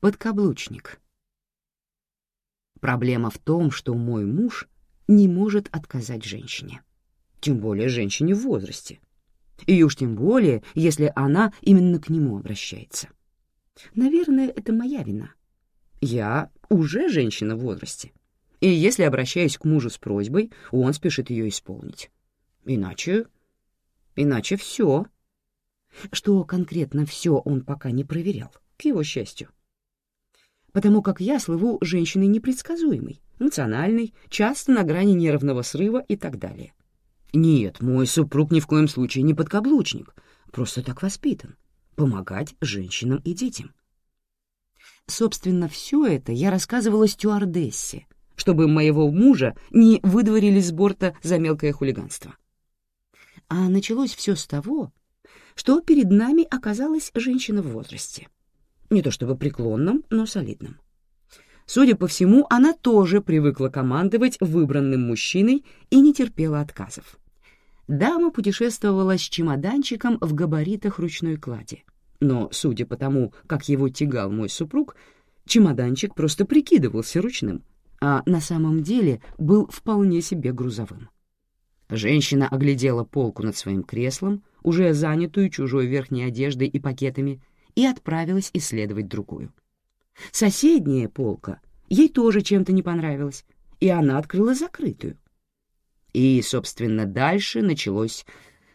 Подкаблучник. Проблема в том, что мой муж не может отказать женщине. Тем более женщине в возрасте. И уж тем более, если она именно к нему обращается. Наверное, это моя вина. Я уже женщина в возрасте. И если обращаюсь к мужу с просьбой, он спешит ее исполнить. Иначе... Иначе все. Что конкретно все он пока не проверял, к его счастью. Потому как я слыву женщиной непредсказуемой, эмоциональной, часто на грани нервного срыва и так далее. Нет, мой супруг ни в коем случае не подкаблучник, просто так воспитан. Помогать женщинам и детям. Собственно, все это я рассказывала стюардессе, чтобы моего мужа не выдворили с борта за мелкое хулиганство. А началось все с того, что перед нами оказалась женщина в возрасте. Не то чтобы преклонном, но солидном. Судя по всему, она тоже привыкла командовать выбранным мужчиной и не терпела отказов. Дама путешествовала с чемоданчиком в габаритах ручной клади — но, судя по тому, как его тягал мой супруг, чемоданчик просто прикидывался ручным, а на самом деле был вполне себе грузовым. Женщина оглядела полку над своим креслом, уже занятую чужой верхней одеждой и пакетами, и отправилась исследовать другую. Соседняя полка ей тоже чем-то не понравилась, и она открыла закрытую. И, собственно, дальше началось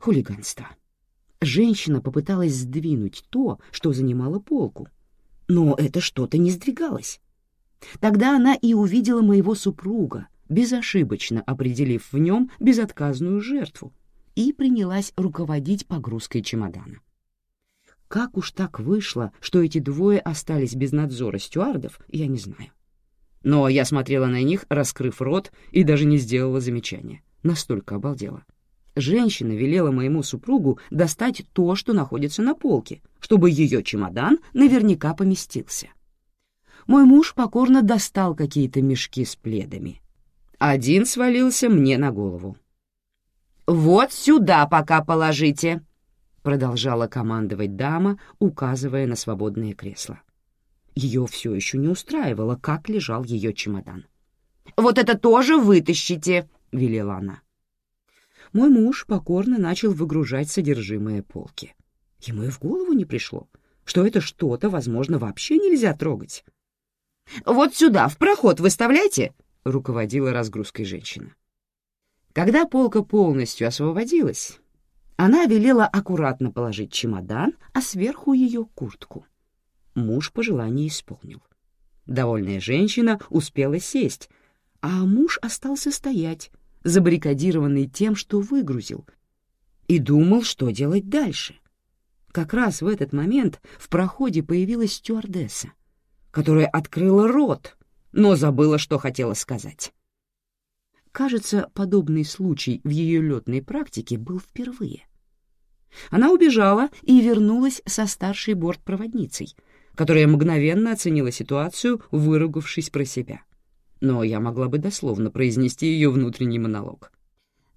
хулиганство. Женщина попыталась сдвинуть то, что занимало полку, но это что-то не сдвигалось. Тогда она и увидела моего супруга, безошибочно определив в нем безотказную жертву, и принялась руководить погрузкой чемодана. Как уж так вышло, что эти двое остались без надзора стюардов, я не знаю. Но я смотрела на них, раскрыв рот, и даже не сделала замечания. Настолько обалдела. Женщина велела моему супругу достать то, что находится на полке, чтобы ее чемодан наверняка поместился. Мой муж покорно достал какие-то мешки с пледами. Один свалился мне на голову. «Вот сюда пока положите», — продолжала командовать дама, указывая на свободное кресло. Ее все еще не устраивало, как лежал ее чемодан. «Вот это тоже вытащите», — велела она мой муж покорно начал выгружать содержимое полки. Ему и в голову не пришло, что это что-то, возможно, вообще нельзя трогать. «Вот сюда, в проход выставляйте!» — руководила разгрузкой женщина. Когда полка полностью освободилась, она велела аккуратно положить чемодан, а сверху ее куртку. Муж пожелание исполнил. Довольная женщина успела сесть, а муж остался стоять, забаррикадированный тем, что выгрузил, и думал, что делать дальше. Как раз в этот момент в проходе появилась стюардесса, которая открыла рот, но забыла, что хотела сказать. Кажется, подобный случай в ее летной практике был впервые. Она убежала и вернулась со старшей бортпроводницей, которая мгновенно оценила ситуацию, выругавшись про себя но я могла бы дословно произнести ее внутренний монолог.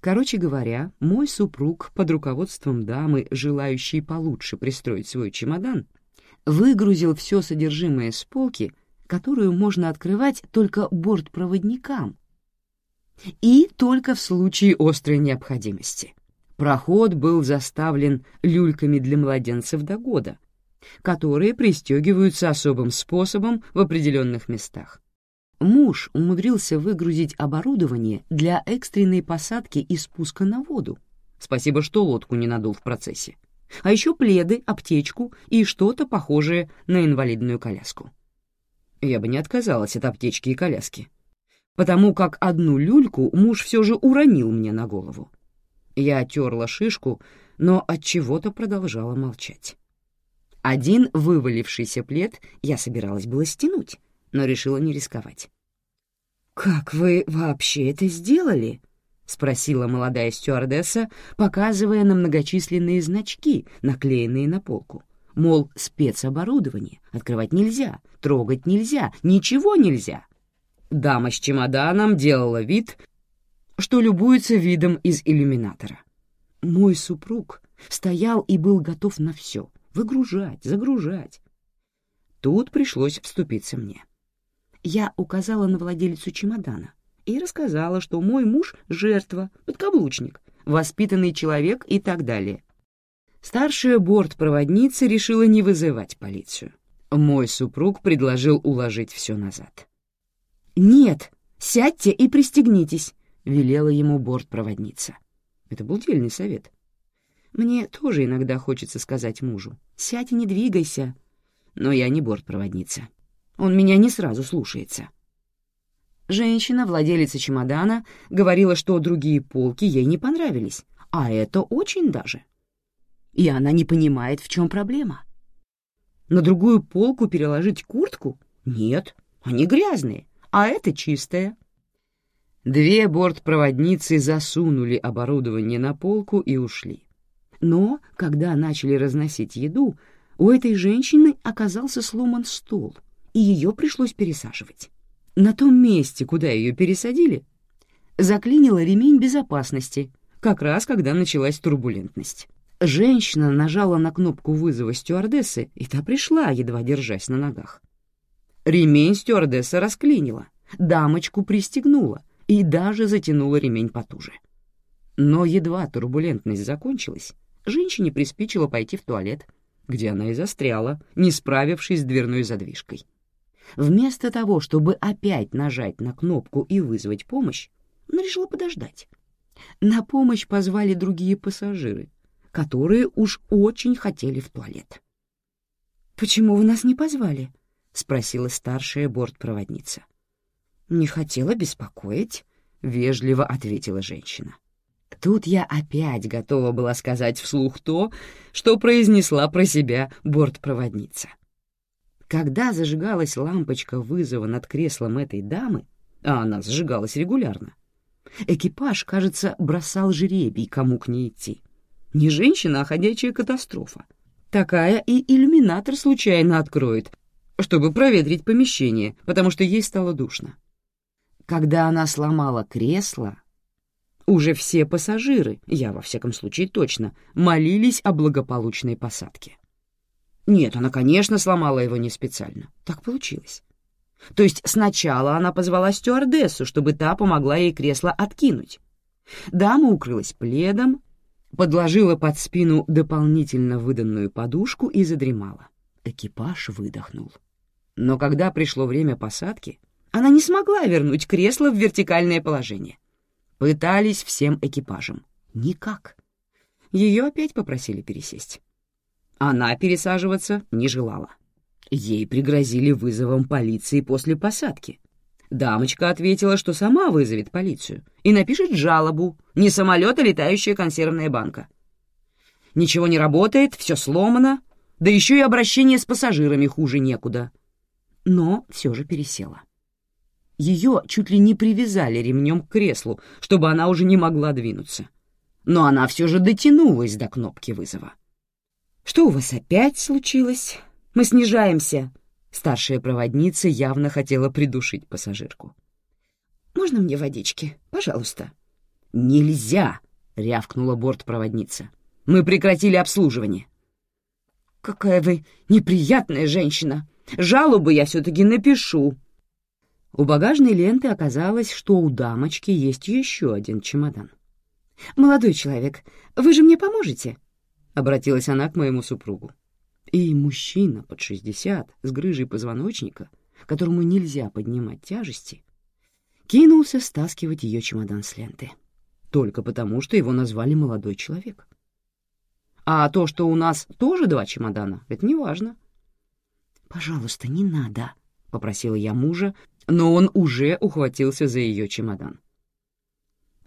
Короче говоря, мой супруг под руководством дамы, желающей получше пристроить свой чемодан, выгрузил все содержимое с полки, которую можно открывать только бортпроводникам, и только в случае острой необходимости. Проход был заставлен люльками для младенцев до года, которые пристегиваются особым способом в определенных местах. Муж умудрился выгрузить оборудование для экстренной посадки и спуска на воду. Спасибо, что лодку не надул в процессе. А еще пледы, аптечку и что-то похожее на инвалидную коляску. Я бы не отказалась от аптечки и коляски, потому как одну люльку муж все же уронил мне на голову. Я терла шишку, но от чего-то продолжала молчать. Один вывалившийся плед я собиралась было стянуть, но решила не рисковать. «Как вы вообще это сделали?» — спросила молодая стюардесса, показывая на многочисленные значки, наклеенные на полку. Мол, спецоборудование, открывать нельзя, трогать нельзя, ничего нельзя. Дама с чемоданом делала вид, что любуется видом из иллюминатора. Мой супруг стоял и был готов на все — выгружать, загружать. Тут пришлось вступиться мне. Я указала на владелицу чемодана и рассказала, что мой муж — жертва, подкаблучник, воспитанный человек и так далее. Старшая бортпроводница решила не вызывать полицию. Мой супруг предложил уложить все назад. «Нет, сядьте и пристегнитесь», — велела ему бортпроводница. Это был дельный совет. Мне тоже иногда хочется сказать мужу «сядь и не двигайся», но я не бортпроводница. Он меня не сразу слушается. Женщина, владелица чемодана, говорила, что другие полки ей не понравились, а это очень даже. И она не понимает, в чем проблема. На другую полку переложить куртку? Нет, они грязные, а это чистая. Две бортпроводницы засунули оборудование на полку и ушли. Но, когда начали разносить еду, у этой женщины оказался сломан стол, и ее пришлось пересаживать. На том месте, куда ее пересадили, заклинило ремень безопасности, как раз когда началась турбулентность. Женщина нажала на кнопку вызова стюардессы, и та пришла, едва держась на ногах. Ремень стюардесса расклинила, дамочку пристегнула и даже затянула ремень потуже. Но едва турбулентность закончилась, женщине приспичило пойти в туалет, где она и застряла, не справившись с дверной задвижкой. Вместо того, чтобы опять нажать на кнопку и вызвать помощь, она решила подождать. На помощь позвали другие пассажиры, которые уж очень хотели в туалет. «Почему вы нас не позвали?» — спросила старшая бортпроводница. «Не хотела беспокоить», — вежливо ответила женщина. Тут я опять готова была сказать вслух то, что произнесла про себя бортпроводница. Когда зажигалась лампочка вызова над креслом этой дамы, а она зажигалась регулярно, экипаж, кажется, бросал жеребий, кому к ней идти. Не женщина, а ходячая катастрофа. Такая и иллюминатор случайно откроет, чтобы проветрить помещение, потому что ей стало душно. Когда она сломала кресло, уже все пассажиры, я во всяком случае точно, молились о благополучной посадке. Нет, она, конечно, сломала его не специально. Так получилось. То есть сначала она позвала стюардессу, чтобы та помогла ей кресло откинуть. Дама укрылась пледом, подложила под спину дополнительно выданную подушку и задремала. Экипаж выдохнул. Но когда пришло время посадки, она не смогла вернуть кресло в вертикальное положение. Пытались всем экипажем. Никак. Ее опять попросили пересесть. Она пересаживаться не желала. Ей пригрозили вызовом полиции после посадки. Дамочка ответила, что сама вызовет полицию и напишет жалобу, не самолет, а летающая консервная банка. Ничего не работает, все сломано, да еще и обращение с пассажирами хуже некуда. Но все же пересела. Ее чуть ли не привязали ремнем к креслу, чтобы она уже не могла двинуться. Но она все же дотянулась до кнопки вызова. «Что у вас опять случилось? Мы снижаемся!» Старшая проводница явно хотела придушить пассажирку. «Можно мне водички? Пожалуйста». «Нельзя!» — рявкнула бортпроводница. «Мы прекратили обслуживание». «Какая вы неприятная женщина! Жалобу я все-таки напишу!» У багажной ленты оказалось, что у дамочки есть еще один чемодан. «Молодой человек, вы же мне поможете?» — обратилась она к моему супругу. И мужчина под шестьдесят с грыжей позвоночника, которому нельзя поднимать тяжести, кинулся стаскивать ее чемодан с ленты. Только потому, что его назвали молодой человек. А то, что у нас тоже два чемодана, это не важно. «Пожалуйста, не надо», — попросила я мужа, но он уже ухватился за ее чемодан.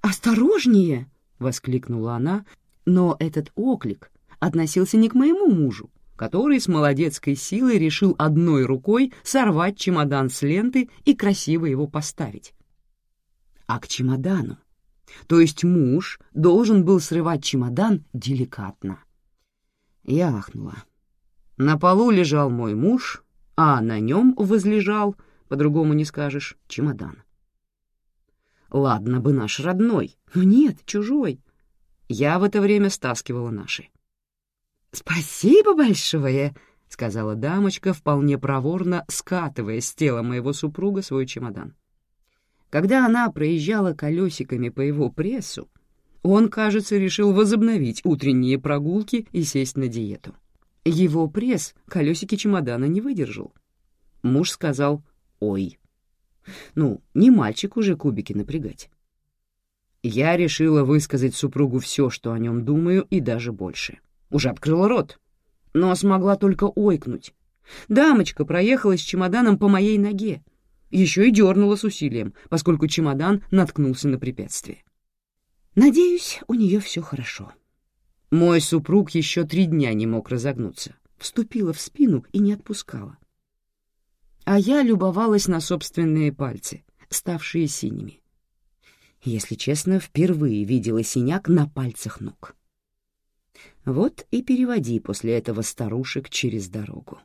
«Осторожнее!» — воскликнула она, но этот оклик относился не к моему мужу, который с молодецкой силой решил одной рукой сорвать чемодан с ленты и красиво его поставить. А к чемодану. То есть муж должен был срывать чемодан деликатно. Я ахнула. На полу лежал мой муж, а на нем возлежал, по-другому не скажешь, чемодан. Ладно бы наш родной, но нет, чужой. Я в это время стаскивала наши. «Спасибо большое!» — сказала дамочка, вполне проворно скатывая с тела моего супруга свой чемодан. Когда она проезжала колесиками по его прессу, он, кажется, решил возобновить утренние прогулки и сесть на диету. Его пресс колесики чемодана не выдержал. Муж сказал «Ой». Ну, не мальчик уже кубики напрягать. Я решила высказать супругу все, что о нем думаю, и даже больше. Уже открыла рот, но смогла только ойкнуть. Дамочка проехала с чемоданом по моей ноге, еще и дернула с усилием, поскольку чемодан наткнулся на препятствие. Надеюсь, у нее все хорошо. Мой супруг еще три дня не мог разогнуться, вступила в спину и не отпускала. А я любовалась на собственные пальцы, ставшие синими. Если честно, впервые видела синяк на пальцах ног. Вот и переводи после этого старушек через дорогу.